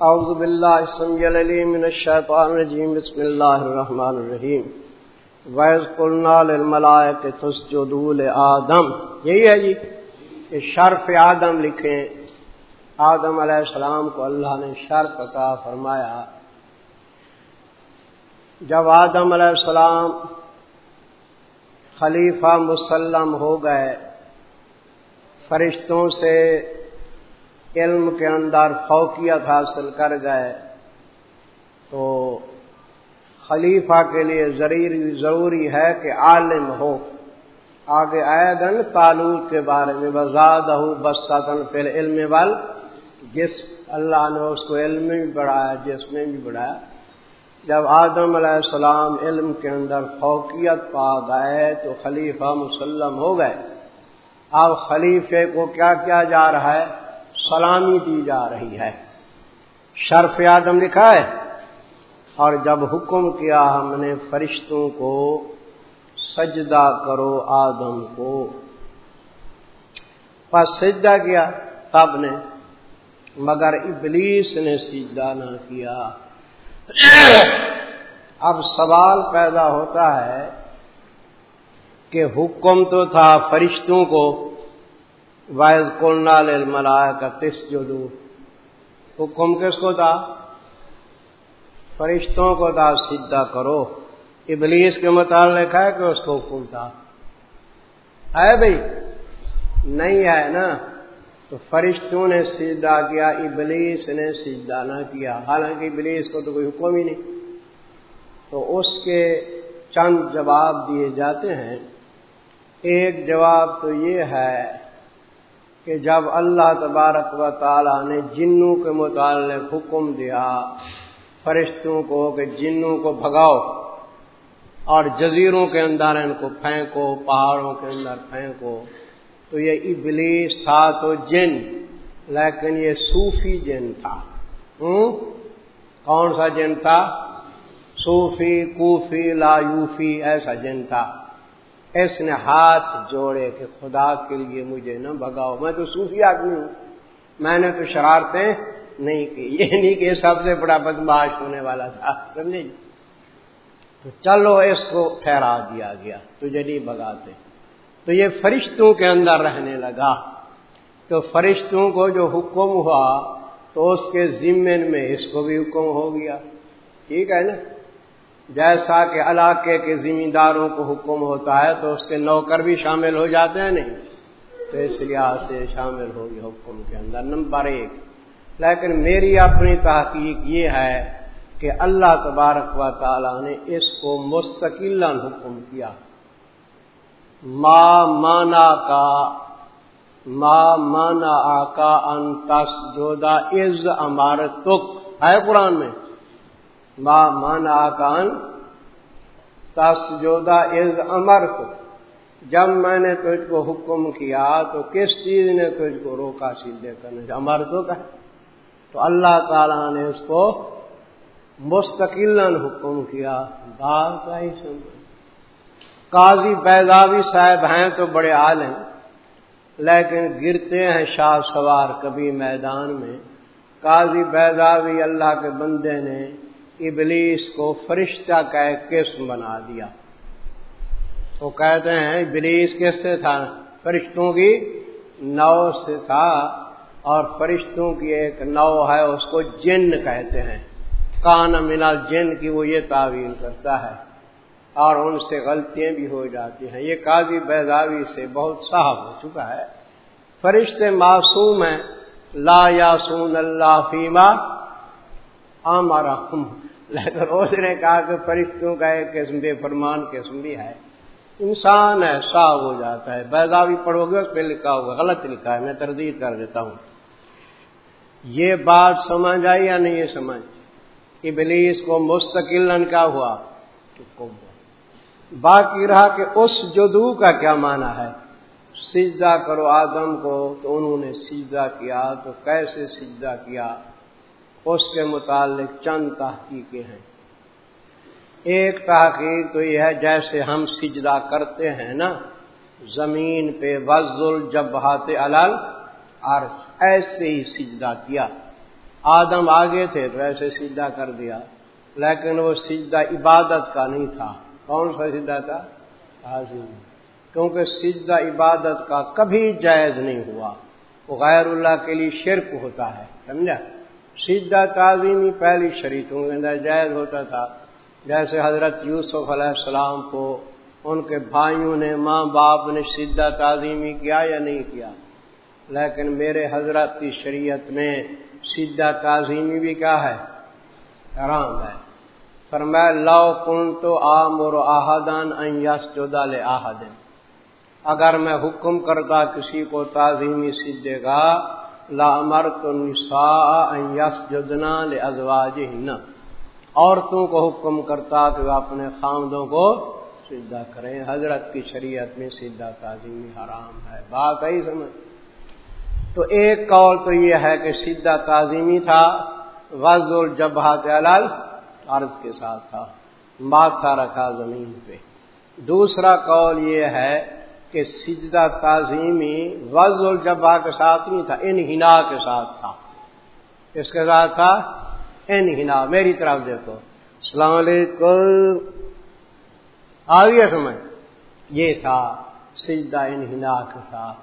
اعوذ باللہ السمیع العلیم من الشیطان الرجیم، بسم اللہ الرحمن الرحیم۔ وَإِذْ قُلْنَا لِلْمَلَائِكَةِ تُسْجُدُوا لِآدَمَ۔ یہی ہے جی کہ شرف آدم لکھیں۔ آدم علیہ السلام کو اللہ نے شرف کا فرمایا۔ جب آدم علیہ السلام خلیفہ مسلم ہو گئے، فرشتوں سے علم کے اندر فوقیت حاصل کر گئے، تو خلیفہ کے لیے ضروری ضروری ہے کہ عالم ہو۔ آگے آئے گن تعلق کے بارے میں بزاد ہو بسن پھر علم وال، جس اللہ نے اس کو علم میں بھی بڑھایا، جس میں بھی بڑھایا۔ جب آدم علیہ السلام علم کے اندر فوقیت پا گئے، تو خلیفہ مسلم ہو گئے۔ اب خلیفے کو کیا کیا جا رہا ہے؟ سلامی دی جا رہی ہے۔ شرف آدم لکھا ہے، اور جب حکم کیا ہم نے فرشتوں کو، سجدہ کرو آدم کو۔ پس سجدہ کیا، تب نے، مگر ابلیس نے سجدہ نہ کیا۔ اب سوال پیدا ہوتا ہے کہ حکم تو تھا فرشتوں کو وائز کونال ملایا کا تس جو حکم کس کو تھا؟ فرشتوں کو تھا سیدھا کرو۔ ابلیس کے متعلق ہے کہ اس کو حکم تھا۔ ہے بھائی، نہیں ہے نا؟ تو فرشتوں نے سیدھا کیا، ابلیس نے سیدھا نہ کیا۔ حالانکہ ابلیس کو تو کوئی حکم ہی نہیں۔ تو اس کے چند جواب دیے جاتے ہیں۔ ایک جواب تو یہ ہے کہ جب اللہ تبارک و تعالی نے جنوں کے متعلق حکم دیا، فرشتوں کو کہ جنوں کو بھگاؤ اور جزیروں کے اندر ان کو پھینکو، پہاڑوں کے اندر پھینکو، تو یہ ابلیس تھا تو جن، لیکن یہ صوفی جن تھا۔ کون سا جن تھا؟ صوفی، کوفی لا یوفی ایسا جن تھا۔ اس نے ہاتھ جوڑے کہ خدا کے لیے مجھے نہ بگاؤ میں تو صوفی آدمی ہوں۔ میں نے تو شرارتیں نہیں کی۔ یہ نہیں کہ سب سے بڑا بدماش ہونے والا تھا، سمجھے جی؟ تو چلو اس کو ٹھہرا دیا گیا، تجھے نہیں بگاتے تو یہ فرشتوں کے اندر رہنے لگا۔ تو فرشتوں کو جو حکم ہوا تو اس کے ذمن میں اس کو بھی حکم ہو گیا۔ ٹھیک ہے نا؟ جیسا کہ علاقے کے ذمہ داروں کو حکم ہوتا ہے تو اس کے نوکر بھی شامل ہو جاتے ہیں نہیں؟ تو اس لحاظ سے شامل ہو گیا حکم کے اندر، نمبر ایک۔ لیکن میری اپنی تحقیق یہ ہے کہ اللہ تبارک و تعالی نے اس کو مستقل حکم کیا۔ ما مانا کا، ما مانا آکا ان تس جودا از امارت ہے قرآن میں؟ ما مانا آکا ان تس جودا از امر جب میں نے تجھ کو حکم کیا تو کس چیز نے تجھ کو روکا سیدھے کرنے سے؟ امر تو کہ تو اللہ تعالی نے اس کو مستقل حکم کیا۔ بات کا ہی سمجھ۔ قاضی بیداوی صاحب ہیں تو بڑے عال ہیں لیکن گرتے ہیں شاہ سوار کبھی میدان میں۔ قاضی بیداوی اللہ کے بندے نے ابلیس کو فرشتہ کا ایک قسم بنا دیا۔ تو کہتے ہیں، ابلیس کس سے تھا؟ فرشتوں کی نو سے تھا اور فرشتوں کی ایک نو ہے، اس کو جن کہتے ہیں۔ کان منا جن کی وہ یہ تعویل کرتا ہے۔ اور ان سے غلطیاں بھی ہو جاتی ہیں۔ یہ قاضی بیداوی سے بہت صاحب ہو چکا ہے۔ فرشتے معصوم ہیں۔ لا یاسون اللہ فیما ہمارا لیکن اس نے کہا کہ فرشتوں کا ایک قسم بے فرمان قسم بھی ہے۔ انسان ہے صاحب ہو جاتا ہے۔ بیداوی پڑھو گے، اس پہ لکھا ہوگا۔ غلط لکھا ہے، میں تردید کر دیتا ہوں۔ یہ بات سمجھ آئی یا نہیں یہ سمجھ؟ ابلیس کو مستقل کیا ہوا۔ باقی رہا کہ اس جدو کا کیا معنی ہے؟ سجدہ کرو آدم کو تو انہوں نے سجدہ کیا، تو کیسے سجدہ کیا؟ اس کے متعلق چند تحقیقیں ہیں۔ ایک تحقیق تو یہ ہے جیسے ہم سجدہ کرتے ہیں نا، زمین پہ وزل جب بہاتے الل عرض ایسے ہی سجدہ کیا۔ آدم آگے تھے تو ایسے سیدھا کر دیا، لیکن وہ سجدہ عبادت کا نہیں تھا۔ کون سا سیدھا تھا؟ حاضر کیونکہ سجدہ عبادت کا کبھی جائز نہیں ہوا۔ وہ غیر اللہ کے لیے شرک ہوتا ہے، سمجھا؟ سجدہ تعظیمی پہلی شریکوں کے اندر جائز ہوتا تھا۔ جیسے حضرت یوسف علیہ السلام کو ان کے بھائیوں نے، ماں باپ نے سجدہ تعظیمی کیا یا نہیں کیا؟ لیکن میرے حضرت کی شریعت میں سجدہ تعظیمی بھی کیا ہے۔ حرام ہے۔ پر میں لو کن تو آم اور آہدان یس جودا آہدن اگر میں حکم کرتا کسی کو تعظیمی سجے گا لا امر تو نسا عورتوں کو حکم کرتا کہ وہ اپنے خامدوں کو سجدہ کریں۔ حضرت کی شریعت میں سیدھا تعظیمی حرام ہے۔ بات آئی سمجھ تو ایک قول تو یہ ہے کہ سیدھا تعظیمی تھا وز الجبہات عرض کے ساتھ تھا۔ ماتھا رکھا زمین پہ۔ دوسرا قول یہ ہے کہ سجدہ تعظیمی وز الجبا کے ساتھ نہیں تھا انہنا کے ساتھ تھا۔ اس کے ساتھ تھا؟ انہنا میری طرف دیکھو۔ السلام علیکم۔ آ گیا سمجھ۔ یہ تھا سجدہ انہنا کے ساتھ۔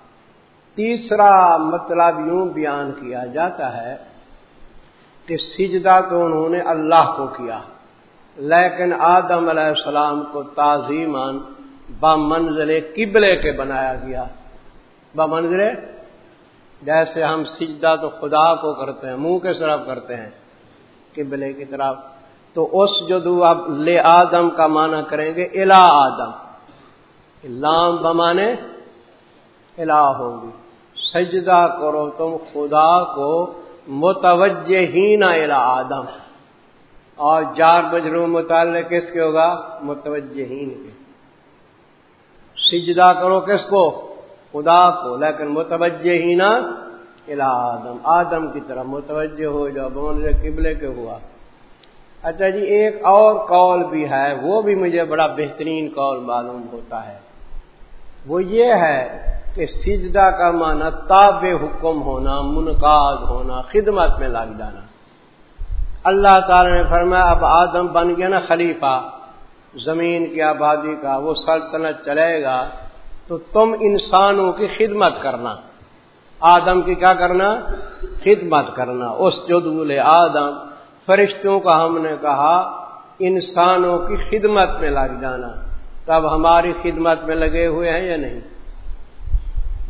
تیسرا مطلب یوں بیان کیا جاتا ہے کہ سجدہ تو انہوں نے اللہ کو کیا، لیکن آدم علیہ السلام کو تعظیمان بمنزل قبلے کے بنایا گیا۔ بمنزل جیسے ہم سجدہ تو خدا کو کرتے ہیں، منہ کے طرف کرتے ہیں قبلے کی طرف۔ تو اس جو اب لے آدم کا معنی کریں گے الا آدم۔ لام بمانے الا ہوگی۔ سجدہ کرو تم خدا کو متوجہ ہی نہ آدم۔ اور جار بجرو متعلق کس کے ہوگا؟ متوجہ ہی کے۔ سجدہ کرو کس کو؟ خدا کو۔ لیکن متوجہ ہی نہ آدم۔ آدم کی طرح متوجہ ہو جاؤ بون قبلے کے ہوا۔ اچھا جی ایک اور کال بھی ہے، وہ بھی مجھے بڑا بہترین کال معلوم ہوتا ہے۔ وہ یہ ہے کہ سجدہ کا معنی تاب حکم ہونا، منقاد ہونا، خدمت میں لگ جانا۔ اللہ تعالی نے فرمایا، اب آدم بن گیا نا خلیفہ۔ زمین کی آبادی کا وہ سلطنت چلے گا، تو تم انسانوں کی خدمت کرنا۔ آدم کی کیا کرنا؟ خدمت کرنا۔ اس جدول آدم۔ فرشتوں کا ہم نے کہا، انسانوں کی خدمت میں لگ جانا۔ تب ہماری خدمت میں لگے ہوئے ہیں یا نہیں؟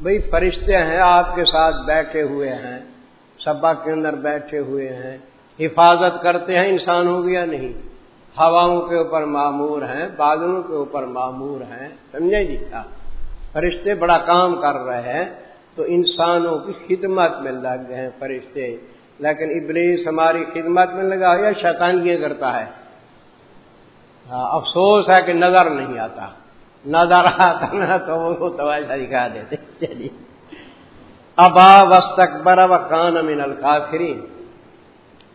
بھئی فرشتے ہیں، آپ کے ساتھ بیٹھے ہوئے ہیں۔ سبا کے اندر بیٹھے ہوئے ہیں۔ حفاظت کرتے ہیں انسانوں کی یا نہیں؟ ہواؤں کے اوپر معمور ہیں، بادلوں کے اوپر معمور ہیں، سمجھے جی؟ کیا فرشتے بڑا کام کر رہے ہیں، تو انسانوں کی خدمت میں لگ گئے ہیں فرشتے۔ لیکن ابلیس ہماری خدمت میں لگا یا شیطانیاں کرتا ہے۔ ہاں، افسوس ہے کہ نظر نہیں آتا۔ نظر آتا نا تو وہ توجہ دکھا دیتے چلیے۔ ابا وسطر و کان امین القافرین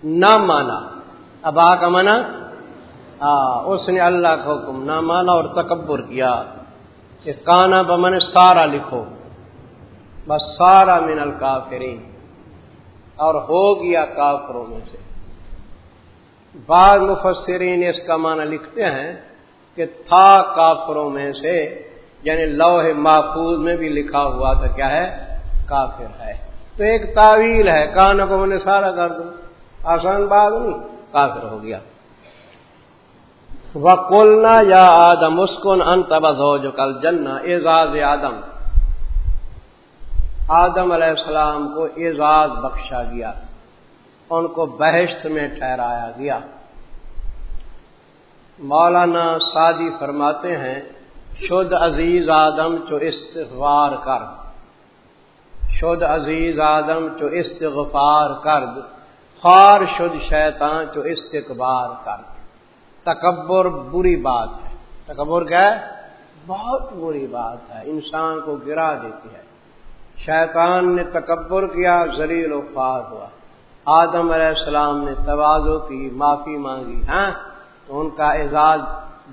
نہ مانا۔ ابا کا مانا اس نے اللہ کا حکم نہ مانا اور تکبر کیا کہ کانا بمن سارا لکھو، بس سارا من الکافرین۔ اور ہو گیا کافروں میں سے۔ بعض مفسرین اس کا معنی لکھتے ہیں کہ تھا کافروں میں سے یعنی لوہ محفوظ میں بھی لکھا ہوا تھا، کیا ہے؟ کافر ہے۔ تو ایک تعویل ہے کان کو میں نے سارا کر دوں آسان بات نہیں، کافر ہو گیا۔ وکولنا یا آدم اسکن انتبز ہو جو کل جنا اعزاز آدم۔ آدم علیہ السلام کو اعزاز بخشا گیا، ان کو بحث میں ٹھہرایا گیا۔ مولانا سادی فرماتے ہیں، شد عزیز آدم چو استغفار کر۔ شد عزیز آدم چو استغفار کر۔ خار شد شیطان چو استقبار کر۔ تکبر بری بات ہے۔ تکبر کیا ہے؟ بہت بری بات ہے۔ انسان کو گرا دیتی ہے۔ شیطان نے تکبر کیا زلیل و خوار ہوا۔ آدم علیہ السلام نے توازو کی، معافی مانگی ہاں؟ تو ان کا اعزاز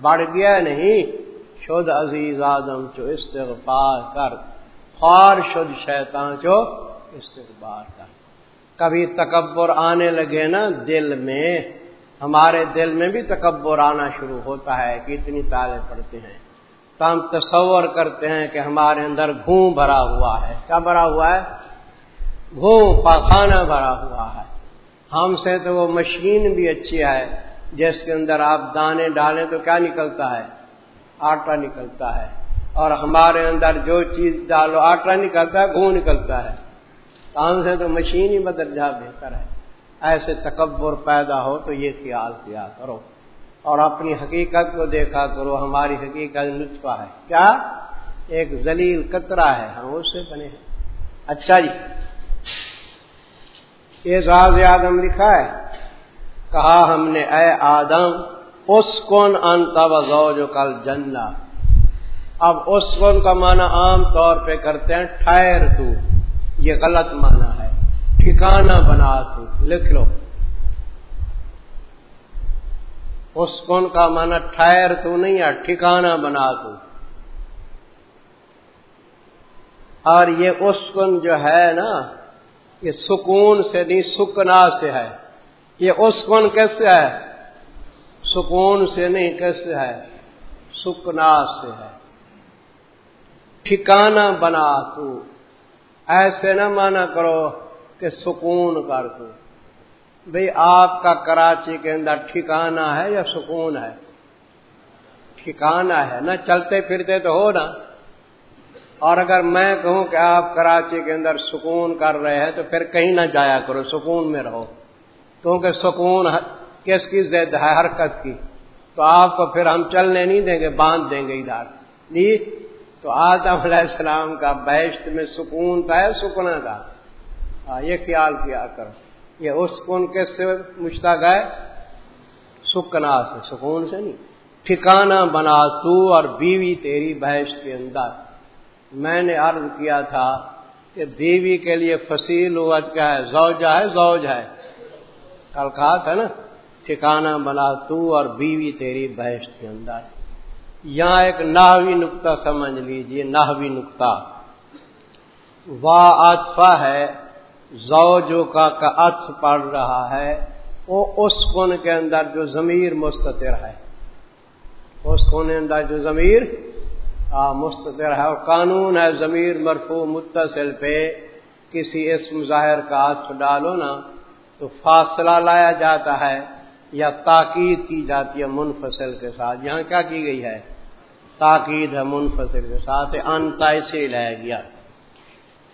بڑھ گیا نہیں؟ شد عزیز آدم چو استغفار کر۔ خوار شد شیطان چو استغفار کر۔ کبھی تکبر آنے لگے نا دل میں۔ ہمارے دل میں بھی تکبر آنا شروع ہوتا ہے کہ اتنی تالے پڑتے ہیں۔ تو ہم تصور کرتے ہیں کہ ہمارے اندر گھوں بھرا ہوا ہے۔ کیا بھرا ہوا ہے؟ گھوں، پاخانہ بھرا ہوا ہے۔ ہم سے تو وہ مشین بھی اچھی ہے۔ جس کے اندر آپ دانے ڈالیں تو کیا نکلتا ہے؟ آٹا نکلتا ہے۔ اور ہمارے اندر جو چیز ڈالو، آٹا نکلتا ہے، گھوں نکلتا ہے۔ ہم سے تو مشین ہی بدل جا بہتر ہے۔ ایسے تکبر پیدا ہو تو یہ خیال کیا کرو اور اپنی حقیقت کو دیکھا کرو، ہماری حقیقت نطفہ ہے۔ کیا؟ ایک زلیل کترا ہے، ہم اس سے بنے ہیں۔ اچھا جی۔ اعزاز آدم لکھا ہے، کہا ہم نے، اے آدم، اس کون انتا و جو کل جنہ اب اس کون کا معنی عام طور پہ کرتے ہیں، ٹھہر تو۔ یہ غلط معنی ہے۔ ٹھکانہ بنا تو لکھ لو۔ اس کون کا معنی ٹھہر تو نہیں ہے، ٹھکانہ بنا تو۔ اور یہ اس کن جو ہے نا، یہ سکون سے نہیں، سکنا سے ہے۔ یہ اس کون کیسے ہے؟ سکون سے نہیں کیسے ہے؟ سکنا سے ہے۔ ٹھکانا بنا تو۔ ایسے نہ مانا کرو۔ کہ سکون کر تو بھئی آپ کا کراچی کے اندر ٹھکانا ہے یا سکون ہے؟ ٹھکانا ہے۔ نہ چلتے پھرتے تو ہو نا۔ اور اگر میں کہوں کہ آپ کراچی کے اندر سکون کر رہے ہیں تو پھر کہیں نہ جایا کرو، سکون میں رہو۔ کیونکہ سکون کس کی زد ہے؟ حرکت کی۔ تو آپ کو پھر ہم چلنے نہیں دیں گے، باندھ دیں گے ادھر۔ جی؟ تو آدم علیہ السلام کا بیشت میں سکون کا ہے سکنا کا۔ ہاں یہ خیال کیا کرو یہ اس کون کس سے مشتاق ہے، سکنا سے، سکون سے نہیں۔ ٹھکانا بنا تو اور بیوی تیری بحث کے اندر۔ میں نے عرض کیا تھا کہ بیوی کے لیے فصیل وج کیا ہے؟ زوجہ ہے، زوج ہے۔ کل کہا تھا نا ٹھکانا بنا تو اور بیوی تیری بحث کے اندر۔ یہاں ایک ناوی نقطہ سمجھ لیجیے ناوی نقطہ۔ وا آتفا ہے زوجو کا اتف پڑ رہا ہے، وہ اس کن کے اندر جو ضمیر مستطر ہے۔ اس کون اندر جو ضمیر مستطر ہے۔ اور قانون ہے، ضمیر مرفو متصل پہ کسی اسم ظاہر کا ہاتھ ڈالو نا، تو فاصلہ لایا جاتا ہے یا تاکید کی جاتی ہے منفصل کے ساتھ۔ یہاں کیا کی گئی ہے؟ تاکید ہے منفصل کے ساتھ انتا اسے لایا گیا۔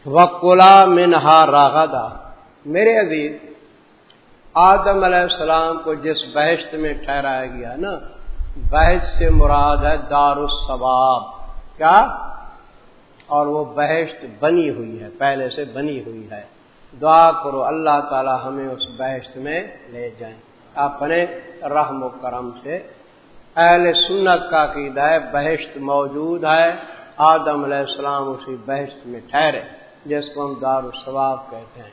وکلا منہا راغدا میرے عزیز، آدم علیہ السلام کو جس بحث میں ٹھہرایا گیا نا بحث سے مراد ہے دار الصواب کیا؟ اور وہ بحث بنی ہوئی ہے، پہلے سے بنی ہوئی ہے۔ دعا کرو اللہ تعالی ہمیں اس بحث میں لے جائیں۔ اپنے رحم و کرم سے۔ اہل سنت کا عقیدہ ہے بحث موجود ہے۔ آدم علیہ السلام اسی بحث میں ٹھہرے۔ جس کو ہم دار و ثواب کہتے ہیں۔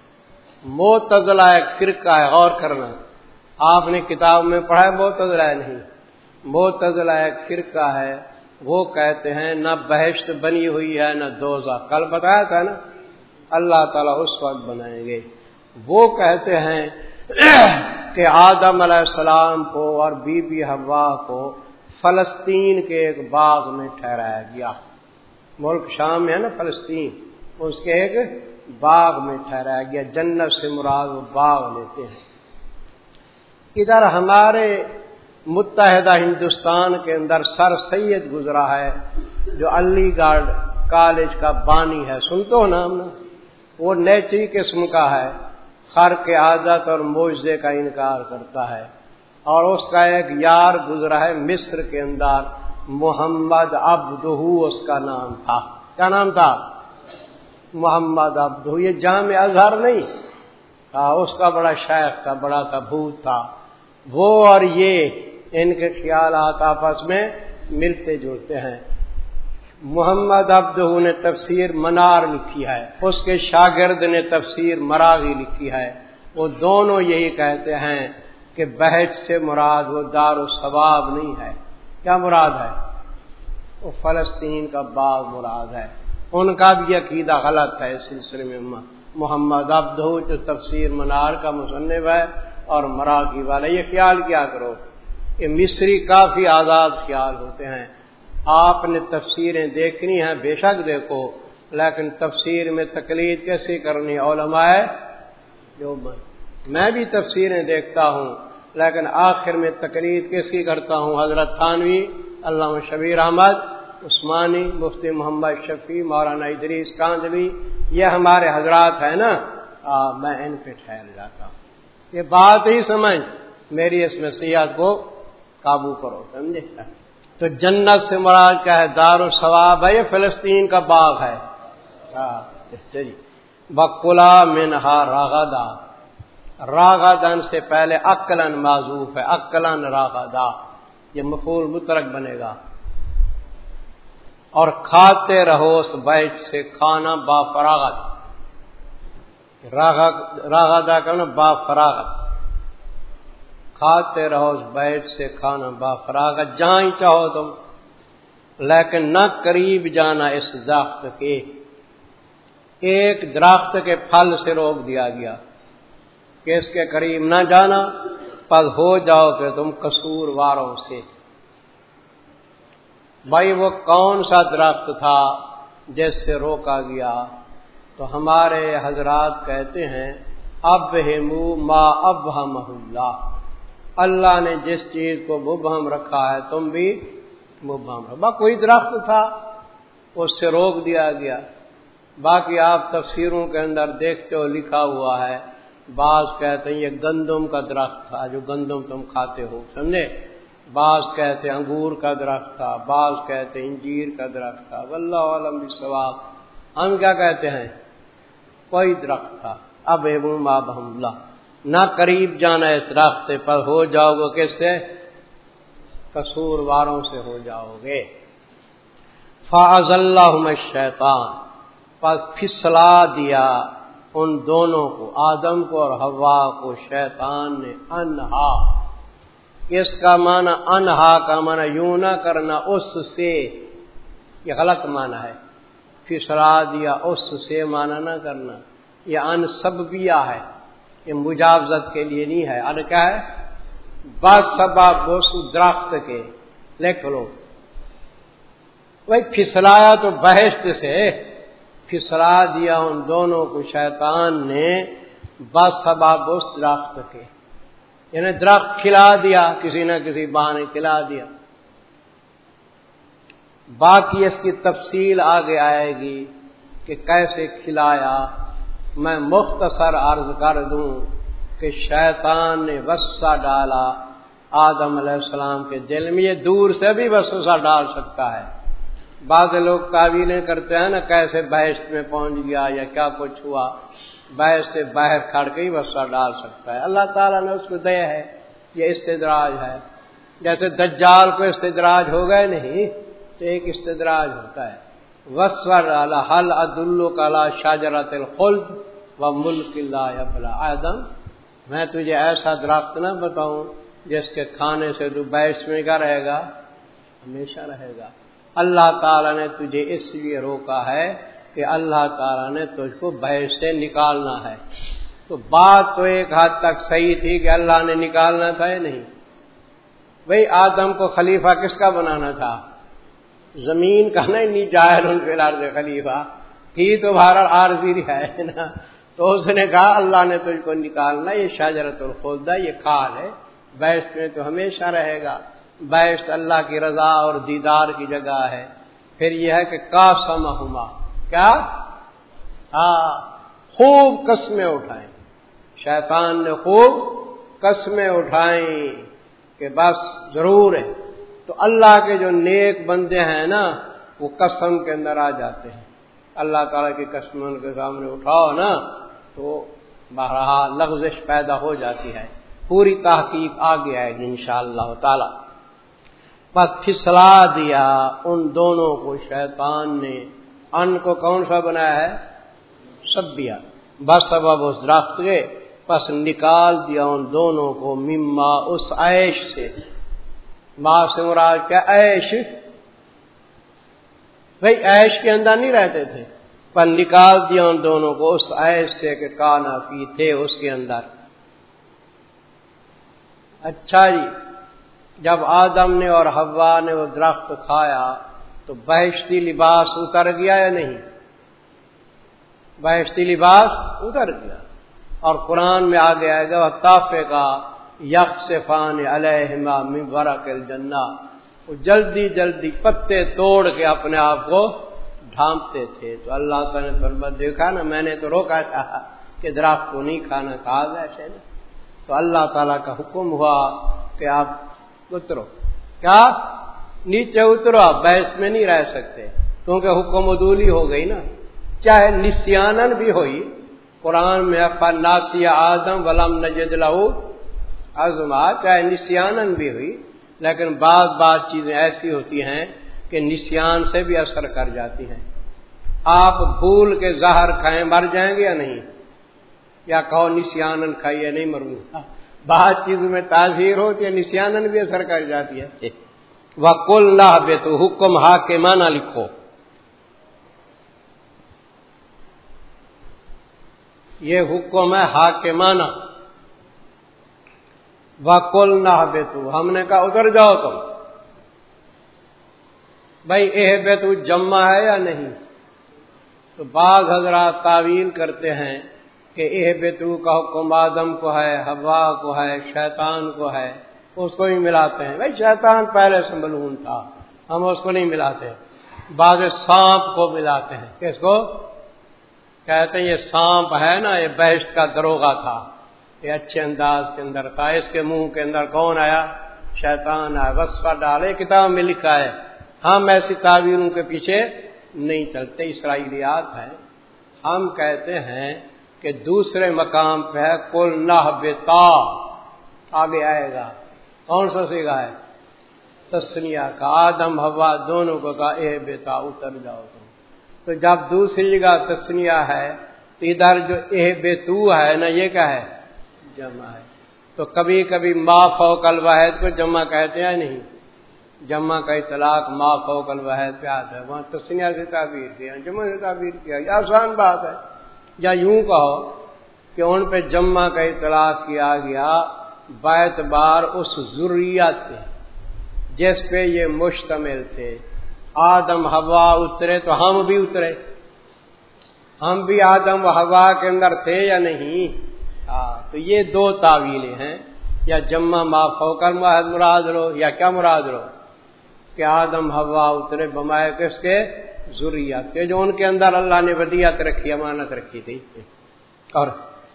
موتلا ایک فرقہ ہے، غور کرنا۔ آپ نے کتاب میں پڑھا ہے موتلا نہیں؟ موتلا ایک فرقہ ہے، وہ کہتے ہیں نہ بحث بنی ہوئی ہے، نہ دوزہ کل بتایا تھا نا، اللہ تعالیٰ اس وقت بنائیں گے۔ وہ کہتے ہیں کہ آدم علیہ السلام کو اور بی بی ہوا کو فلسطین کے ایک باغ میں ٹھہرایا گیا۔ ملک شام ہے نا، فلسطین۔ اس کے ایک باغ میں ٹھہرایا گیا، جنت سے مراد وہ باغ لیتے ہیں۔ ادھر ہمارے متحدہ ہندوستان کے اندر سر سید گزرا ہے، جو علی گڑھ کالج کا بانی ہے۔ سنتے ہو نا؟ ہم وہ نیچری قسم کا ہے، خر کے عادت اور معجزے کا انکار کرتا ہے۔ اور اس کا ایک یار گزرا ہے مصر کے اندر، محمد ابدہ اس کا نام تھا۔ کیا نام تھا؟ محمد ابدہ یہ جامع اظہر نہیں۔ تھا اس کا بڑا شیخ تھا، بڑا بھوت تھا۔ وہ اور یہ، ان کے خیالات آپس میں ملتے جلتے ہیں۔ محمد عبدہ نے تفسیر منار لکھی ہے۔ اس کے شاگرد نے تفسیر مراغی لکھی ہے۔ وہ دونوں یہی کہتے ہیں کہ بحث سے مراد وہ دار و ثواب نہیں ہے۔ کیا مراد ہے؟ وہ فلسطین کا باغ مراد ہے۔ ان کا بھی عقیدہ غلط ہے اس سلسلے میں محمد ابدو جو تفسیر منار کا مصنف ہے اور مراکی والا، یہ خیال کیا کرو؟ کہ مصری کافی آزاد خیال ہوتے ہیں۔ آپ نے تفسیریں دیکھنی ہیں، بے شک دیکھو، لیکن تفسیر میں تکلیف کیسے کرنی علماء ہے جو میں بھی تفسیریں دیکھتا ہوں، لیکن آخر میں تقریر کس کی کرتا ہوں؟ حضرت تھانوی، علامہ شبیر احمد عثمانی مفتی محمد شفیع مولانا ادریس کاندوی یہ ہمارے حضرات ہیں نا؟ آ, میں ان پہ ٹھہر جاتا ہوں۔ یہ بات ہی سمجھ میری اس میں سیاحت کو قابو کرو سمجھے؟ تو جنت سے مراد کیا ہے؟ دار و ثواب ہے یہ فلسطین کا باغ ہے؟ بکلا منہا راغدا۔ راغدن سے پہلے اکلن معذوف ہے اکلن راغدا۔ یہ مفول مترک بنے گا۔ اور کھاتے رہو اس بیچ سے، کھانا با فراغت۔ راغدا کرنا با فراغت۔ کھاتے رہو اس بیچ سے، کھانا با فراغت۔ جہاں ہی چاہو تم، لیکن نہ قریب جانا اس درخت کے۔ ایک درخت کے پھل سے روک دیا گیا۔ کہ اس کے قریب نہ جانا پل ہو جاؤ کہ تم قصور واروں سے۔ بھائی وہ کون سا درخت تھا جس سے روکا گیا؟ تو ہمارے حضرات کہتے ہیں اب ہمو ما اب ہم اللہ نے جس چیز کو مبہم رکھا ہے، تم بھی مبہم رکھا کوئی درخت تھا، اس سے روک دیا گیا۔ باقی آپ تفسیروں کے اندر دیکھتے ہو، لکھا ہوا ہے، بعض کہتے ہیں یہ گندم کا درخت تھا جو گندم تم کھاتے ہو، سمجھے؟ بعض کہتے انگور کا درخت تھا، بعض کہتے انجیر کا درخت تھا، واللہ عالم ثواب ہم کیا کہتے ہیں؟ کوئی درخت تھا۔ اب حملہ۔ نہ قریب جانا اس درخت پر، ہو جاؤ گے کس سے قصور واروں سے ہو جاؤ گے۔ فاض اللہ شیطان پر پھسلا دیا ان دونوں کو، آدم کو اور ہوا کو، شیطان نے انہا۔ اس کا معنی انہا کا معنی یوں نہ کرنا، اس سے، یہ غلط معنی ہے۔ پھسلا دیا اس سے معنی نہ کرنا۔ یہ ان سب ہے۔ یہ مجاوزت کے لیے نہیں ہے۔ ان کیا ہے؟ بس سبا بوس درخت کے۔ لکھ لو۔ بھائی پھسلایا تو بحث سے۔ پھسلا دیا ان دونوں کو شیطان نے۔ بس سباب اس درخت کے۔ یعنی درخت کھلا دیا، کسی نہ کسی بہانے نے کھلا دیا۔ باقی اس کی تفصیل آگے آئے گی کہ کیسے کھلایا۔ میں مختصر عرض کر دوں کہ شیطان نے وسا ڈالا۔ آدم علیہ السلام کے دل میں یہ دور سے بھی وسوسا ڈال سکتا ہے۔ بعض لوگ تعویلیں کرتے ہیں نا، کیسے بحث میں پہنچ گیا یا کیا کچھ ہوا۔ بحث سے باہر کھڑ کے ہی وسا ڈال سکتا ہے۔ اللہ تعالیٰ نے اس کو دیا ہے، یہ استدراج ہے۔ جیسے دجال کو استدراج ہو گئے نہیں، تو ایک استدراج ہوتا ہے۔ وسور حل عد کالا شاہجرات الخلد و ملک اللہ آدم، میں تجھے ایسا درخت نہ بتاؤں جس کے کھانے سے تو بحث میں کیا رہے گا؟ ہمیشہ رہے گا۔ اللہ تعالیٰ نے تجھے اس لیے روکا ہے کہ اللہ تعالیٰ نے تجھ کو بحث سے نکالنا ہے۔ تو بات تو ایک حد تک صحیح تھی کہ اللہ نے نکالنا تھا یا نہیں؟ بھائی آدم کو خلیفہ کس کا بنانا تھا؟ زمین کا نہیں نہیں جائے ان کے خلیفہ۔ تھی تو بھارت عارضی ہے نا۔ تو اس نے کہا اللہ نے تجھ کو نکالنا، یہ شاہجرت الخودہ یہ کھال ہے۔ بحث میں تو ہمیشہ رہے گا۔ بیشت اللہ کی رضا اور دیدار کی جگہ ہے۔ پھر یہ ہے کہ کاسم ہما کیا؟ ہاں خوب قسمیں اٹھائیں۔ شیطان نے خوب قسمیں اٹھائیں کہ بس ضرور ہے۔ تو اللہ کے جو نیک بندے ہیں نا، وہ قسم کے اندر آ جاتے ہیں۔ اللہ تعالیٰ کی قسم ان کے سامنے اٹھاؤ نا، تو بہرحال لغزش پیدا ہو جاتی ہے۔ پوری تحقیق آگے آئے گی ان شاء اللہ تعالی۔ بس پھسلا دیا ان دونوں کو شیطان نے۔ ان کو کون سا بنایا ہے؟ سبیا بس سبب اس درخت کے بس نکال دیا ان دونوں کو مما اس عیش سے۔ ماں سے مراد کیا؟ عیش۔ بھائی عیش کے اندر نہیں رہتے تھے۔ پر نکال دیا ان دونوں کو اس ایسے کے کانا کی تھے اس کے اندر۔ اچھا جی۔ جب آدم نے اور ہوا نے وہ درخت کھایا تو بہشتی لباس اتر گیا یا نہیں؟ بہشتی لباس اتر گیا۔ اور قرآن میں آگے آئے گا تافے کا یک سے فان علیہ جنا وہ جلدی جلدی پتے توڑ کے اپنے آپ کو ڈھانپتے تھے۔ تو اللہ تعالیٰ نے فرما دیکھا نا، میں نے تو روکا تھا کہ درخت کو نہیں کھانا کہا ویسے نا تو اللہ تعالیٰ کا حکم ہوا کہ آپ اترو۔ کیا نیچے اترو، آپ بحث میں نہیں رہ سکتے۔ کیونکہ حکم ادولی ہو گئی نا۔ چاہے نسیانن بھی ہوئی، قرآن میں ناسیہ آدم ولم نجد لہو ازما چاہے نسیانن بھی ہوئی، لیکن بعض بعض چیزیں ایسی ہوتی ہیں کہ نسیان سے بھی اثر کر جاتی ہیں۔ آپ بھول کے زہر کھائیں، مر جائیں گے یا نہیں؟ یا کہو نسیانن کھائیے، نہیں مروں گا۔ بعض چیزوں میں تاثیر ہوتی ہے نسیانن بھی اثر کر جاتی ہے۔ وہ کل نہ بے تو حکم ہا کے مانا لکھو۔ یہ حکم ہے ہا کے مانا کل نہ بے تو ہم نے کہا ادھر جاؤ تم۔ بھائی اے بے تو جمع ہے یا نہیں؟ تو بعض حضرات تعویل کرتے ہیں۔ کہ اے بے کا حکم آدم کو ہے ہوا کو ہے، شیطان کو ہے، اس کو بھی ملاتے ہیں۔ بھائی شیطان پہلے سے ملون تھا، ہم اس کو نہیں ملاتے۔ بعض سانپ کو ملاتے ہیں۔ کس کو؟ کہتے ہیں یہ سانپ ہے نا، یہ بیسٹ کا دروگا تھا۔ یہ اچھے انداز کے اندر تھا۔ اس کے منہ کے اندر کون آیا؟ شیطان آیا۔ وسفا ڈالے، کتاب میں لکھا ہے۔ ہم ایسی تعبیروں کے پیچھے نہیں چلتے، اسرائیلیات ہیں۔ ہم کہتے ہیں کہ دوسرے مقام پہ ہے کل نہ بتا آگے آئے گا۔ کون سا سیگا ہے؟ تسنیا کا۔ آدم ہوا دونوں کو کہا، اے بیتا اتر جاؤ تم۔ تو جب دوسری جگہ تسنیا ہے، تو ادھر جو اے بے تو ہے نا، یہ کیا ہے؟ جمع ہے۔ تو کبھی کبھی ما فوکل واحد کو جمع کہتے ہیں نہیں؟ جمع کا اطلاق ما فوکل واحد پہ آتا ہے۔ وہاں تسنیا سے تعبیر کیا، جمع سے تعبیر کیا، یہ آسان بات ہے۔ یا یوں کہو کہ ان پہ جمع کا اطلاق کیا گیا بیت بار اس ضروریات سے جس پہ یہ مشتمل تھے۔ آدم ہوا اترے تو ہم بھی اترے۔ ہم بھی آدم و ہوا کے اندر تھے یا نہیں؟ ہاں تو یہ دو تعویلیں ہیں۔ یا جمع ما فوکر مراد رو یا کیا مراد رو؟ کہ آدم ہوا اترے بمائے کس کے؟ ضروریات کے جو ان کے اندر اللہ نے ودیات رکھی، امانت رکھی تھی۔ اور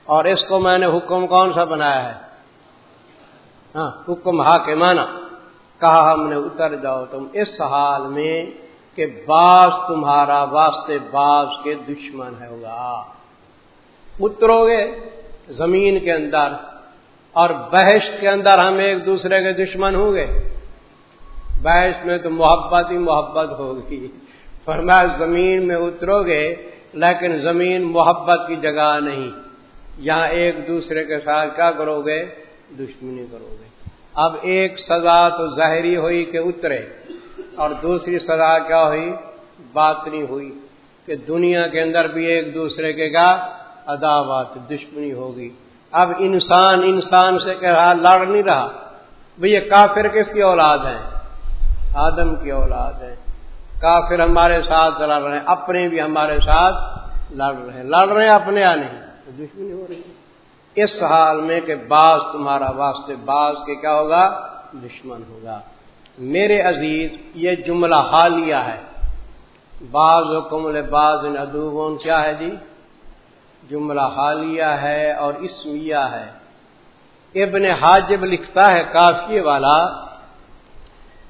اور اس کو میں نے حکم کون سا بنایا ہے؟ ہاں حکم ہا کے مانا کہا ہم نے، اتر جاؤ تم اس حال میں کہ باز تمہارا واسطے باز کے دشمن ہے ہوگا اترو گے زمین کے اندر اور بحث کے اندر ہم ایک دوسرے کے دشمن ہوں گے۔ بحث میں تو محبت ہی محبت ہوگی۔ فرمایا، زمین میں اترو گے لیکن زمین محبت کی جگہ نہیں. یہاں ایک دوسرے کے ساتھ کیا کرو گے دشمنی کرو گے اب ایک سزا تو ظاہری ہوئی کہ اترے، اور دوسری سزا کیا ہوئی؟ باطنی ہوئی کہ دنیا کے اندر بھی ایک دوسرے کے کا عداوت دشمنی ہوگی. اب انسان انسان سے کہہ رہا، لڑ نہیں رہا. بھئی یہ کافر کس کی اولاد ہے؟ آدم کی اولاد ہے. کافر ہمارے ساتھ لڑ رہے ہیں اپنے بھی ہمارے ساتھ لڑ رہے ہیں۔ لڑ رہے ہیں اپنے یا نہیں؟ دشمنی ہو رہی ہے۔ اس حال میں کہ بعض تمہارا واسطے بعض کے کیا ہوگا؟ دشمن ہوگا۔ میرے عزیز یہ جملہ حالیہ ہے۔ بعض حکم بعض ادوبون کیا ہے جی؟ جملہ حالیہ ہے اور اسمیہ ہے۔ ابن حاجب لکھتا ہے کافی والا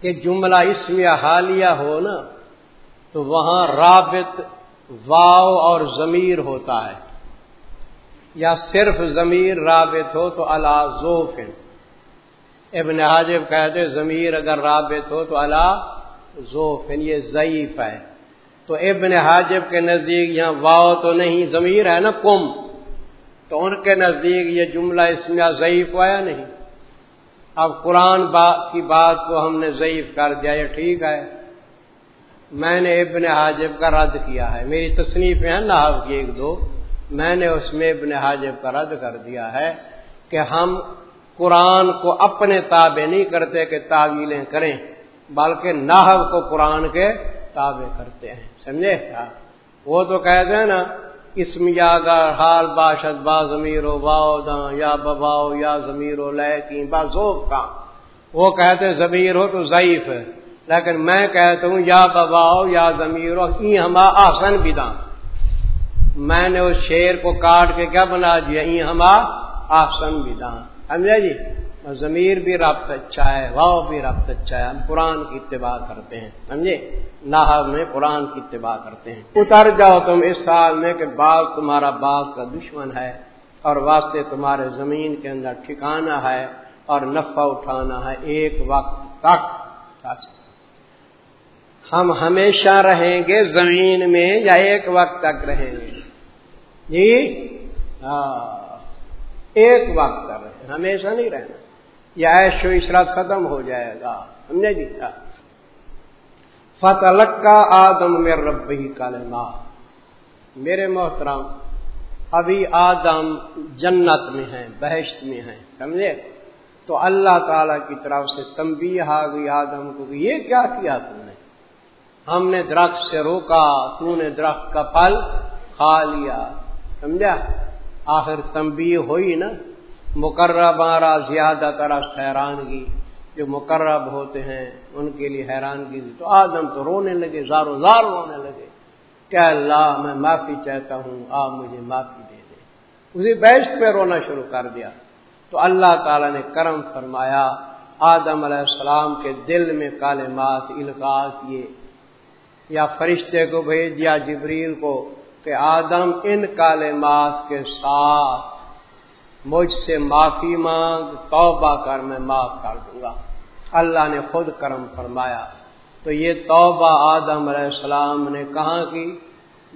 کہ جملہ اسمیہ حالیہ ہو نا۔ تو وہاں رابط واؤ اور ضمیر ہوتا ہے۔ یا صرف ضمیر رابط ہو تو اللہ ذوفن ابن حاجب کہتے ضمیر اگر رابط ہو تو اللہ ذوفن یہ ضعیف ہے۔ تو ابن حاجب کے نزدیک یہاں واؤ تو نہیں، ضمیر ہے نا کم۔ تو ان کے نزدیک یہ جملہ اس میں ضعیف ہوا یا نہیں؟ اب قرآن کی بات کو ہم نے ضعیف کر دیا، یہ ٹھیک ہے۔ میں نے ابن حاجب کا رد کیا ہے۔ میری تصنیف ہے نحو کی ایک دو۔ میں نے اس میں ابن حاجب کا رد کر دیا ہے کہ ہم قرآن کو اپنے تابع نہیں کرتے کہ تعویلیں کریں، بلکہ نحو کو قرآن کے تابع کرتے ہیں۔ سمجھے؟ ہاں۔ وہ تو کہتے ہیں نا، اسم یا حال، باشد، با ضمیر و باؤ یا بباؤ یا ضمیر و لہ با ذوب کا۔ وہ کہتے ضمیر ہو تو ضعیف ہے۔ لیکن میں کہتا ہوں، یا بباؤ یا ضمیر ہما آسن بدان میں نے اس شیر کو کاٹ کے کیا بنا دیا؟ ای ہما آسن بدان سمجھے جی؟ ضمیر بھی ربط اچھا ہے واؤ بھی ربط اچھا ہے۔ ہم قرآن کی اتباع کرتے ہیں، سمجھے؟ نہ میں قرآن کی اتباع کرتے ہیں۔ اتر جاؤ تم اس سال میں کہ باغ تمہارا باغ کا دشمن ہے اور واسطے تمہارے زمین کے اندر ٹھکانا ہے اور نفع اٹھانا ہے ایک وقت تک۔ ہم ہمیشہ رہیں گے زمین میں یا ایک وقت تک رہیں گے۔ جی؟ ہاں۔ ایک وقت تک رہیں ہمیشہ نہیں رہنا۔ یا ایش و عشرت ختم ہو جائے گا۔ سمجھے جی کیا فتح کا آدم میں ربی کالما میرے محترم، ابھی آدم جنت میں ہیں، بہشت میں ہیں۔ سمجھے؟ تو اللہ تعالی کی طرف سے تمبی آ گئی آدم کو کہ یہ کیا کیا تم نے؟ ہم نے درخت سے روکا، تو نے درخت کا پھل کھا لیا۔ سمجھا؟ آخر تمبی ہوئی نا؟ مقرب آرا زیادہ تر حیرانگی۔ جو مقرب ہوتے ہیں، ان کے لیے حیرانگی تو آدم تو رونے لگے زارو زار رونے لگے۔ کہ اللہ، میں معافی چاہتا ہوں، آپ مجھے معافی دے دیں۔ اسی بیسٹ پہ رونا شروع کر دیا۔ تو اللہ تعالی نے کرم فرمایا، آدم علیہ السلام کے دل میں کالے مات القاع کیے یا فرشتے کو بھیج دیا جبریل کو کہ آدم ان کالے مات کے ساتھ مجھ سے معافی مانگ، توبہ کر، میں معاف کر دوں گا۔ اللہ نے خود کرم فرمایا۔ تو یہ توبہ آدم علیہ السلام نے کہاں کی؟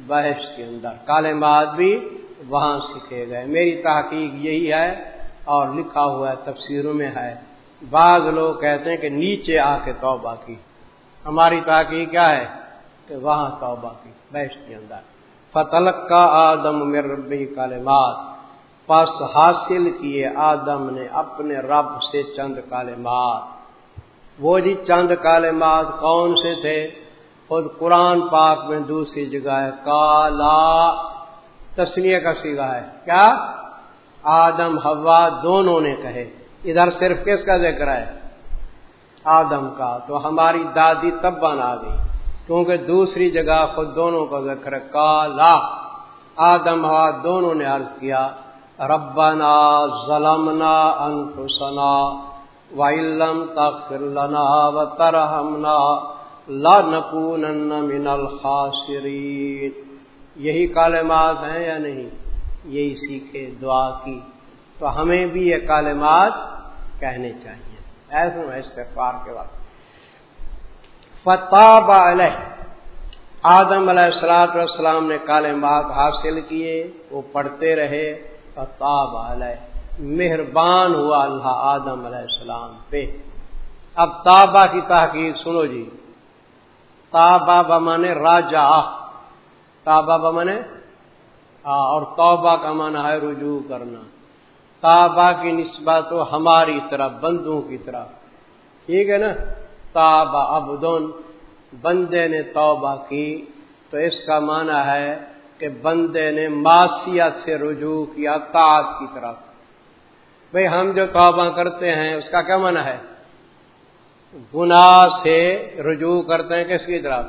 بحث کے اندر۔ کالے بھی وہاں سیکھے گئے۔ میری تحقیق یہی ہے اور لکھا ہوا ہے، تفسیروں میں ہے۔ بعض لوگ کہتے ہیں کہ نیچے آ کے توبہ کی۔ ہماری تحقیق کیا ہے؟ کہ وہاں توبہ کی بحث کے اندر۔ فتلق کا آدم میر ربی کالمات پس حاصل کیے آدم نے اپنے رب سے چند کالے مات وہ جی چند کالمات کون سے تھے؟ خود قرآن پاک میں دوسری جگہ ہے۔ کالا۔ تسلیہ کا سیگا ہے۔ کیا؟ آدم ہوا دونوں نے کہے۔ ادھر صرف کس کا ذکر ہے؟ آدم کا۔ تو ہماری دادی تب بنا گئی کیونکہ دوسری جگہ خود دونوں کا ذکر کالا۔ آدم ہوا دونوں نے عرض کیا، ربنا ظلمنا انفسنا وَإِلَّمْ تَغْفِرْ لَنَا وَتَرْحَمْنَا لَنَكُونَنَّ مِنَ الْخَاسِرِينَ یہی کالمات ہیں یا نہیں؟ یہی سیکھے دعا کی۔ تو ہمیں بھی یہ کالمات کہنے چاہیے۔ ایسے استغفار کے وقت۔ فتح علیہ آدم علیہ السلاۃ والسلام نے کالمات حاصل کیے، وہ پڑھتے رہے۔ تاب علیہ مہربان ہوا اللہ آدم علیہ السلام پہ۔ اب تابا کی تحقیق سنو جی۔ تابا بمانے راجا تابا بمانے؟ ہاں، اور توبہ کا مانا ہے رجوع کرنا۔ تابا کی نسبت ہو ہماری طرف، بندوں کی طرف۔ ٹھیک ہے نا؟ تابا ابدن بندے نے توبہ کی۔ تو اس کا معنی ہے کہ بندے نے معاشیت سے رجوع کیا تاج کی طرف۔ بھئی ہم جو توبہ کرتے ہیں، اس کا کیا منع ہے؟ گناہ سے رجوع کرتے ہیں کس کی طرف؟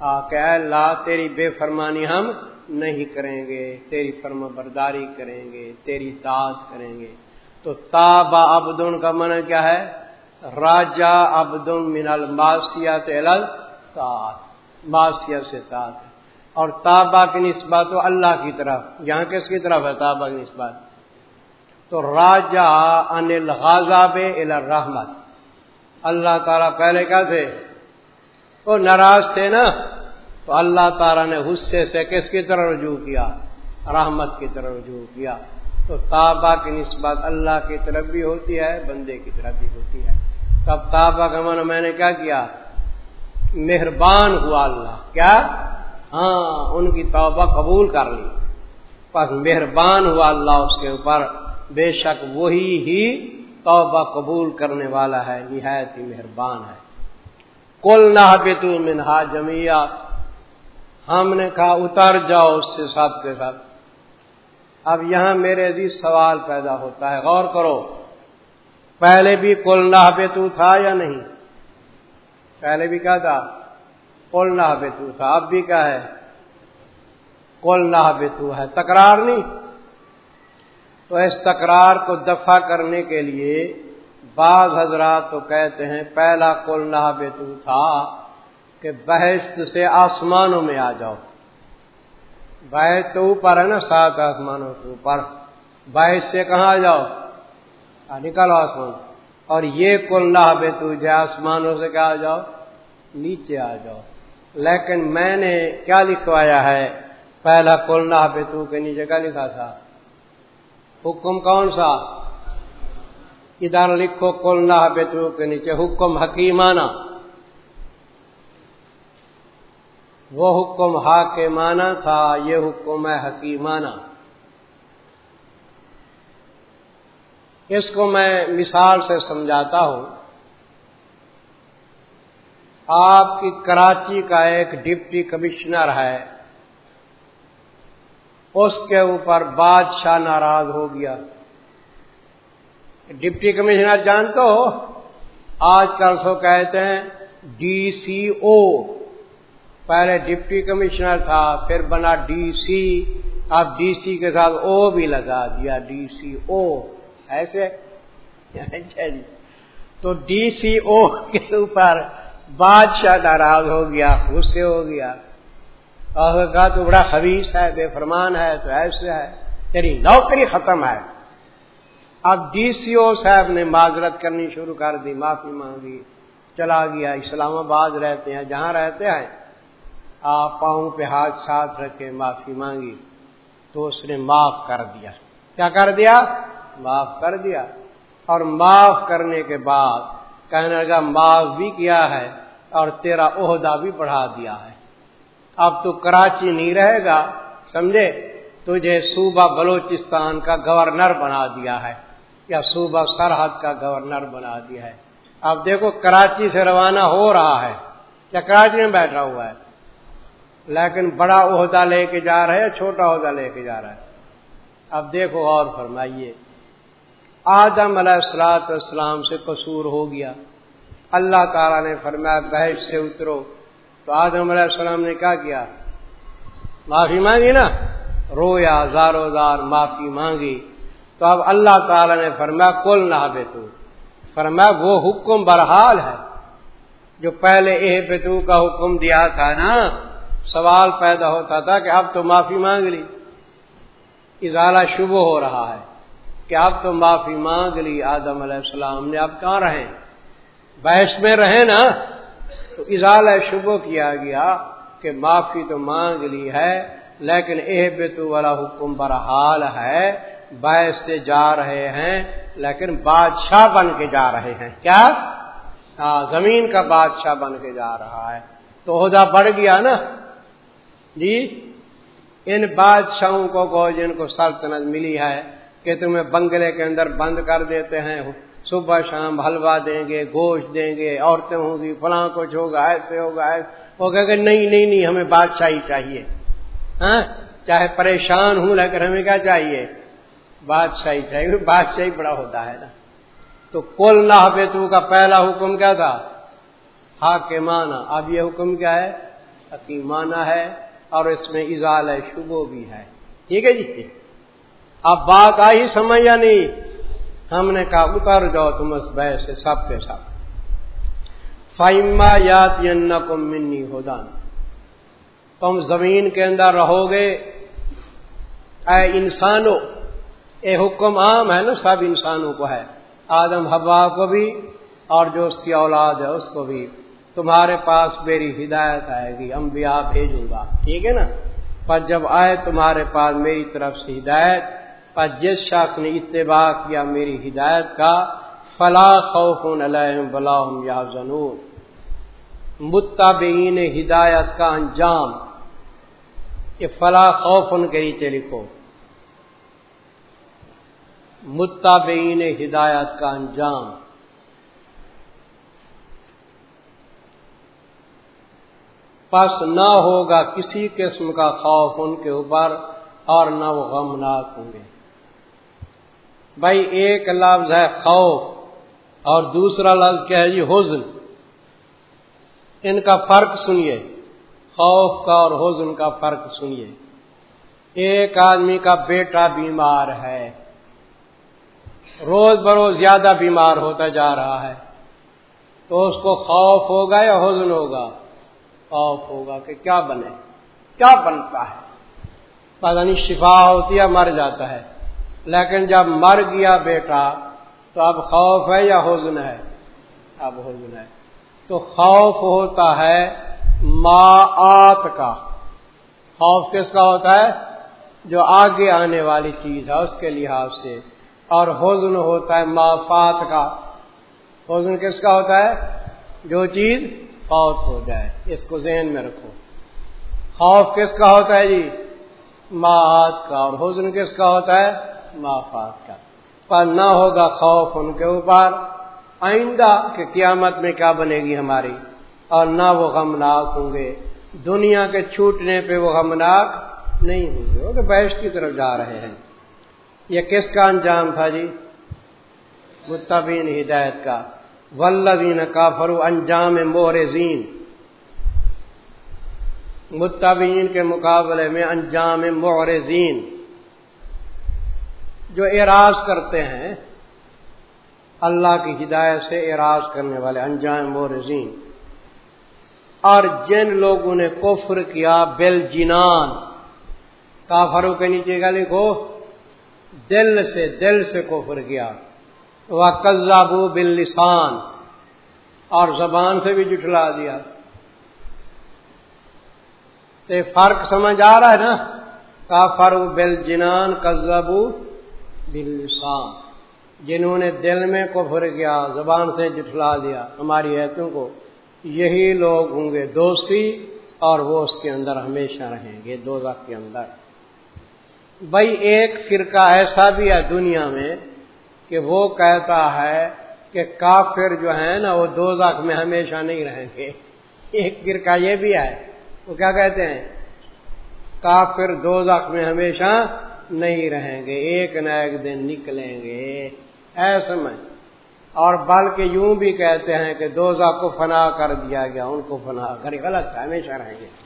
آ کہ اللہ، تیری بے فرمانی ہم نہیں کریں گے، تیری فرما برداری کریں گے، تیری تاج کریں گے۔ تو تابا ابدن کا من کیا ہے؟ راجا ابدن من الماسیات معاشیت سے تاج اور تابا کی نسبت تو اللہ کی طرف، یہاں کس کی طرف ہے تابا کی نسبت؟ تو راجا انل غازاب الرحمت۔ اللہ تعالیٰ پہلے کیا تھے؟ وہ ناراض تھے نا؟ تو اللہ تعالیٰ نے غصے سے کس کی طرح رجوع کیا؟ رحمت کی طرح رجوع کیا۔ تو تابا کی نسبت اللہ کی طرف بھی ہوتی ہے، بندے کی طرف بھی ہوتی ہے۔ تب تابا کا من میں نے کیا کیا؟ مہربان ہوا اللہ۔ کیا؟ ہاں ان کی توبہ قبول کر لی۔ بس مہربان ہوا اللہ اس کے اوپر۔ بے شک وہی ہی توبہ قبول کرنے والا ہے، نہایت ہی مہربان ہے۔ کل نہ تو منہا جمیا ہم نے کہا، اتر جاؤ اس سے سب کے ساتھ اب یہاں میرے عزیز سوال پیدا ہوتا ہے۔ غور کرو۔ پہلے بھی کل نہ تو تھا یا نہیں؟ پہلے بھی کیا تھا کل نہ تو تھا، اب بھی کیا ہے کل نہ تو ہے، تکرار نہیں۔ تو اس تکرار کو دفع کرنے کے لیے بعض حضرات تو کہتے ہیں، پہلا کل نہ تو تھا کہ بحث سے آسمانوں میں آ جاؤ۔ بحث تو اوپر ہے نا، سات آسمانوں کے اوپر۔ بحث سے کہاں آ جاؤ؟ نکالو آسمان۔ اور یہ کل نہ بے تجھے آسمانوں سے کیا آ جاؤ، نیچے آ جاؤ۔ لیکن میں نے کیا لکھوایا ہے؟ پہلا کل نہ بے تو کے نیچے کیا لکھا تھا۔ حکم کون سا؟ ادھر لکھو کل نہ بے تو کے نیچے، حکم حکیمانہ۔ وہ حکم ہا کے مانا تھا، یہ حکم ہے حکیمانہ۔ اس کو میں مثال سے سمجھاتا ہوں۔ آپ کی کراچی کا ایک ڈپٹی کمشنر ہے۔ اس کے اوپر بادشاہ ناراض ہو گیا۔ ڈپٹی کمشنر جانتے ہو؟ آج کل سو کہتے ہیں ڈی سی او۔ پہلے ڈپٹی کمشنر تھا، پھر بنا ڈی سی۔ اب ڈی سی کے ساتھ او بھی لگا دیا، ڈی سی او۔ ایسے اچھا جی۔ تو ڈی سی او کے اوپر بادشاہ ناراض ہو گیا، غصے ہو گیا۔ اور کہا تو بڑا خبیص ہے، بے فرمان ہے، تو ایسے ہے، تیری نوکری ختم ہے۔ اب ڈی سی او صاحب نے معذرت کرنی شروع کر دی، معافی مانگی۔ چلا گیا، اسلام آباد رہتے ہیں، جہاں رہتے ہیں۔ آپ پاؤں پہ ہاتھ ساتھ رکھے معافی مانگی۔ تو اس نے معاف کر دیا۔ کیا کر دیا؟ معاف کر دیا اور معاف کرنے کے بعد کہنے لگا، معاف بھی کیا ہے اور تیرا عہدہ بھی بڑھا دیا ہے۔ اب تو کراچی نہیں رہے گا، سمجھے؟ تجھے صوبہ بلوچستان کا گورنر بنا دیا ہے یا صوبہ سرحد کا گورنر بنا دیا ہے۔ اب دیکھو، کراچی سے روانہ ہو رہا ہے یا کراچی میں بیٹھا ہوا ہے۔ لیکن بڑا عہدہ لے کے جا رہے چھوٹا عہدہ لے کے جا رہا ہے۔ اب دیکھو اور فرمائیے۔ آدم علیہ السلاط اسلام سے قصور ہو گیا۔ اللہ تعالیٰ نے فرمایا، بحث سے اترو۔ تو آدم علیہ السلام نے کیا کیا؟ معافی مانگی نا؟ رویا زارو زار معافی مانگی۔ تو اب اللہ تعالیٰ نے فرمایا، کل نہ بے تو۔ فرمایا، وہ حکم برحال ہے۔ جو پہلے اے بیتو کا حکم دیا تھا نا، سوال پیدا ہوتا تھا کہ اب تو معافی مانگ لی۔ ازالہ شبہ ہو رہا ہے۔ کہ اب تو معافی مانگ لی آدم علیہ السلام نے اب کہاں رہے بحث میں رہے نا؟ تو اضال شبو کیا گیا کہ معافی تو مانگ لی ہے، لیکن اے بیتو والا حکم برحال ہے، بحث سے جا رہے ہیں، لیکن بادشاہ بن کے جا رہے ہیں۔ کیا؟ ہاں زمین کا بادشاہ بن کے جا رہا ہے۔ تو عہدہ بڑھ گیا نا؟ جی ان بادشاہوں کو جن کو سلطنت ملی ہے۔ کہ تمہیں بنگلے کے اندر بند کر دیتے ہیں۔ صبح شام حلوا دیں گے، گوشت دیں گے، عورتیں ہوں گی، فلاں کچھ ہوگا، ایسے ہوگا، ایسے۔ وہ کہ نہیں نہیں نہیں، ہمیں بادشاہی چاہیے۔ ہاں؟ چاہے پریشان ہوں، لیکن ہمیں کیا چاہیے؟ بادشاہی چاہیے۔ بادشاہی بڑا ہوتا ہے نا۔ تو کل نہ بیتو کا پہلا حکم کیا تھا؟ حاکمانہ۔ اب یہ حکم کیا ہے؟ حکیمانہ ہے۔ اور اس میں اضال شبو بھی ہے۔ ٹھیک ہے جی؟ اب بات آئی سمجھ یا نہیں؟ ہم نے کہا، اتر جاؤ تم اس بہ سے سب کے ساتھ۔ فائما یات کو منی ہودا تم زمین کے اندر رہو گے۔ اے انسانوں اے حکم عام ہے نا، سب انسانوں کو ہے۔ آدم ہوا کو بھی اور جو اس کی اولاد ہے اس کو بھی۔ تمہارے پاس میری ہدایت آئے گی انبیاء بھیجوں گا۔ ٹھیک ہے نا؟ پر جب آئے تمہارے پاس میری طرف سے ہدایت پر جس شخص نے اتباع کیا میری ہدایت کا، فلا خوف علیہم بلاہم یا متابعین ہدایت کا انجام۔ یہ فلا خوف ان کے نیچے لکھو۔ متابعین ہدایت کا انجام۔ پس نہ ہوگا کسی قسم کا خوف ان کے اوپر اور نہ وہ غمناک ہوں گے۔ بھائی ایک لفظ ہے خوف اور دوسرا لفظ کیا ہے جی حزن۔ ان کا فرق سنیے۔ خوف کا اور حزن کا فرق سنیے۔ ایک آدمی کا بیٹا بیمار ہے۔ روز بروز زیادہ بیمار ہوتا جا رہا ہے۔ تو اس کو خوف ہوگا یا حزن ہوگا؟ خوف ہوگا کہ کیا بنے؟ کیا بنتا ہے؟ پتہ نہیں، شفا ہوتی ہے، مر جاتا ہے۔ لیکن جب مر گیا بیٹا تو اب خوف ہے یا حزن ہے؟ اب حزن ہے۔ تو خوف ہوتا ہے ماں کا۔ خوف کس کا ہوتا ہے؟ جو آگے آنے والی چیز ہے اس کے لحاظ سے۔ اور حزن ہوتا ہے مافات کا۔ حزن کس کا ہوتا ہے؟ جو چیز فوت ہو جائے۔ اس کو ذہن میں رکھو۔ خوف کس کا ہوتا ہے جی؟ ماہات کا۔ اور حزن کس کا ہوتا ہے؟ مافات کا۔ پر نہ ہوگا خوف ان کے اوپر۔ آئندہ کہ قیامت میں کیا بنے گی ہماری؟ اور نہ وہ غمناک ہوں گے۔ دنیا کے چھوٹنے پہ وہ غمناک نہیں ہوں گے۔ وہ تو بحث کی طرف جا رہے ہیں۔ یہ کس کا انجام تھا جی؟ متبین ہدایت کا۔ ولدین کا فرو انجام مورزین۔ متبین کے مقابلے میں انجام مورزین۔ جو اعراض کرتے ہیں، اللہ کی ہدایت سے اعراض کرنے والے، انجام مورزین اور جن لوگوں نے کفر کیا بل جنان کافروں کے نیچے کا لکھو، دل سے دل سے کفر کیا۔ وہ قزابو بل لسان اور زبان سے بھی جٹلا دیا۔ تو فرق سمجھ آ رہا ہے نا؟ کافر بل جنان قزابو بل لسان جنہوں نے دل میں کفر کیا، زبان سے جٹلا دیا ہماری ایتوں کو، یہی لوگ ہوں گے دوستی اور وہ اس کے اندر ہمیشہ رہیں گے دو کے اندر۔ بھائی، ایک فرقہ ایسا بھی ہے دنیا میں کہ وہ کہتا ہے کہ کافر جو ہے نا، وہ دو میں ہمیشہ نہیں رہیں گے۔ ایک فرقہ یہ بھی ہے، وہ کیا کہتے ہیں؟ کافر دو میں ہمیشہ نہیں رہیں گے، ایک نہ ایک دن نکلیں گے۔ ایسے میں اور بلکہ یوں بھی کہتے ہیں کہ دوزہ کو فنا کر دیا گیا، ان کو فنا کر، غلط، ہمیشہ رہیں گے۔